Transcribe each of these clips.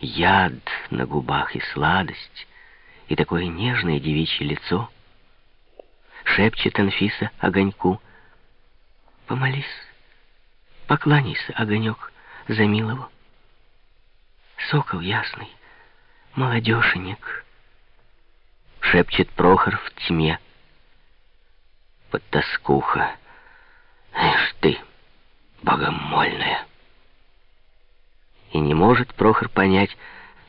яд на губах и сладость, и такое нежное девичье лицо. Шепчет Анфиса огоньку. Помолись, покланяйся, огонек, за милого. Сокол ясный, молодешенек, шепчет Прохор в тьме. Подтаскуха, ишь ты, богомольная. Может Прохор понять,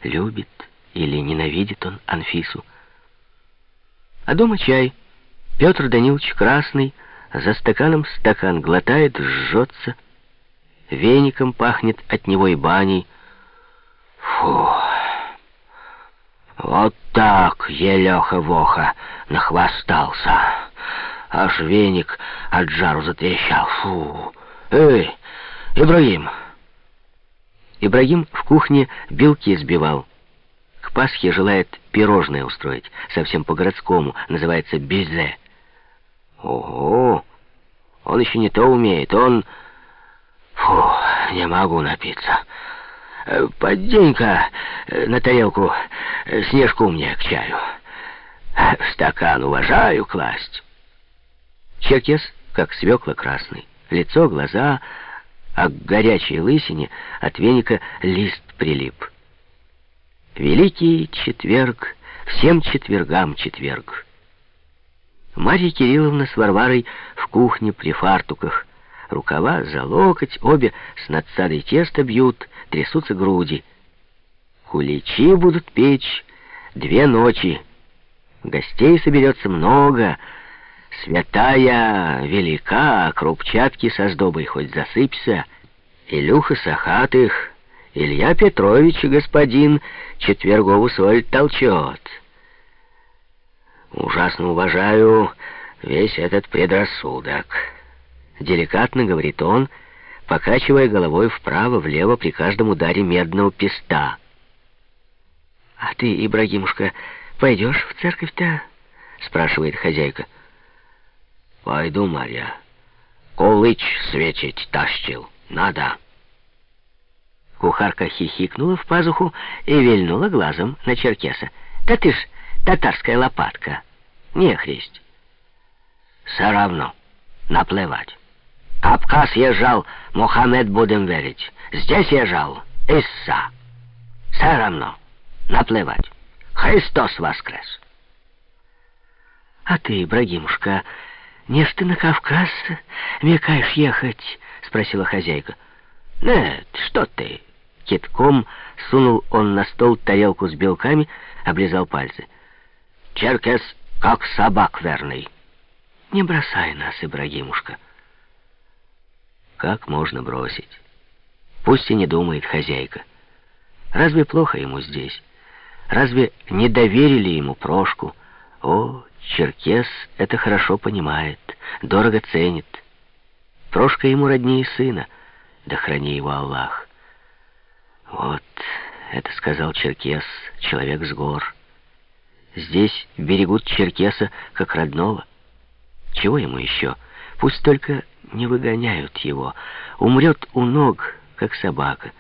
любит или ненавидит он Анфису. А дома чай. Петр Данилович красный, за стаканом стакан глотает, жжется. Веником пахнет от него и баней. Фу! Вот так елеха-воха нахвастался. Аж веник от жару затрещал. Фу! Эй, Ибрагим! Ибрагим в кухне белки сбивал. К Пасхе желает пирожное устроить, совсем по-городскому, называется безе. Ого! Он еще не то умеет, он... Фу, не могу напиться. Э, поддень-ка э, на тарелку э, снежку мне к чаю. В стакан уважаю класть. Черкес, как свекла красный. Лицо, глаза, а к горячей лысине от веника лист прилип. Великий четверг, всем четвергам четверг. Марья Кирилловна с Варварой в кухне при фартуках. Рукава за локоть, обе с надсадой теста бьют, трясутся груди. Куличи будут печь две ночи. Гостей соберется много. Святая велика, крупчатки со сдобой хоть засыпься. Илюха Сахатых, Илья Петрович, господин, четвергову соль толчет. Ужасно уважаю весь этот предрассудок. Деликатно говорит он, покачивая головой вправо-влево при каждом ударе медного песта. «А ты, Ибрагимушка, пойдешь в церковь-то?» — спрашивает хозяйка. «Пойду, Марья. Колыч светить тащил. Надо». Кухарка хихикнула в пазуху и вильнула глазом на черкеса. «Да ты ж татарская лопатка. Не хресть». «Все равно. Наплевать. Кавказ езжал, Мухаммед будем верить. Здесь езжал, Исса. Все равно. Наплевать. Христос воскрес». «А ты, Ибрагимушка, не ж ты на Кавказ мекаешь ехать?» — спросила хозяйка. «Нет, что ты?» Китком сунул он на стол тарелку с белками, облизал пальцы. «Черкес как собак верный». «Не бросай нас, Ибрагимушка». Как можно бросить? Пусть и не думает хозяйка. Разве плохо ему здесь? Разве не доверили ему прошку? О, Черкес это хорошо понимает, дорого ценит. Прошка ему роднее сына, да храни его Аллах. Вот, это сказал Черкес, человек с гор. Здесь берегут Черкеса как родного. Чего ему еще? Пусть только не выгоняют его. Умрет у ног, как собака.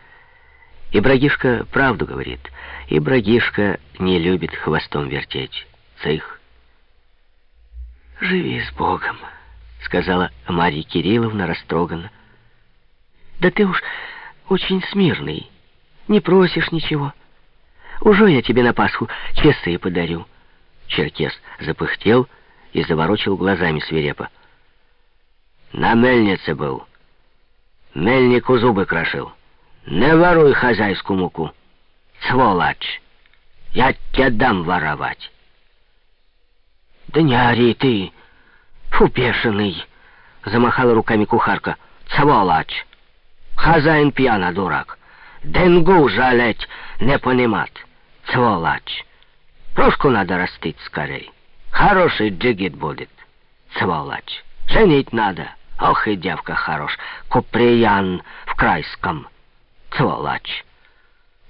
И Брагишка правду говорит. И Брагишка не любит хвостом вертеть. Цих. «Живи с Богом», — сказала Марья Кирилловна растроганно. «Да ты уж очень смирный». Не просишь ничего. Уже я тебе на Пасху часы подарю. Черкес запыхтел и заворочил глазами свирепо. На мельнице был. Мельнику зубы крошил. Не воруй хозяйскую муку. Сволочь! Я тебе дам воровать. Да не ори ты, фупешенный! Замахала руками кухарка. Сволочь! Хозяин пьяна, дурак. Денгу жалеть, не понимать. Сволочь. Прошку надо растить скорей. Хороший джигит будет. Сволочь. Женить надо. Ох и девка хорош. Куприян в Крайском. Сволочь.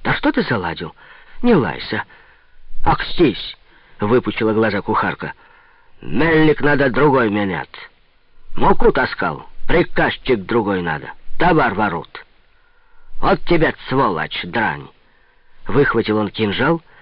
Да что ты заладил? Не лайся. Акстись, выпучила глаза кухарка. Мельник надо другой менять. Муку таскал. Приказчик другой надо. Товар ворот. Вот тебе, сволочь, дрань. Выхватил он кинжал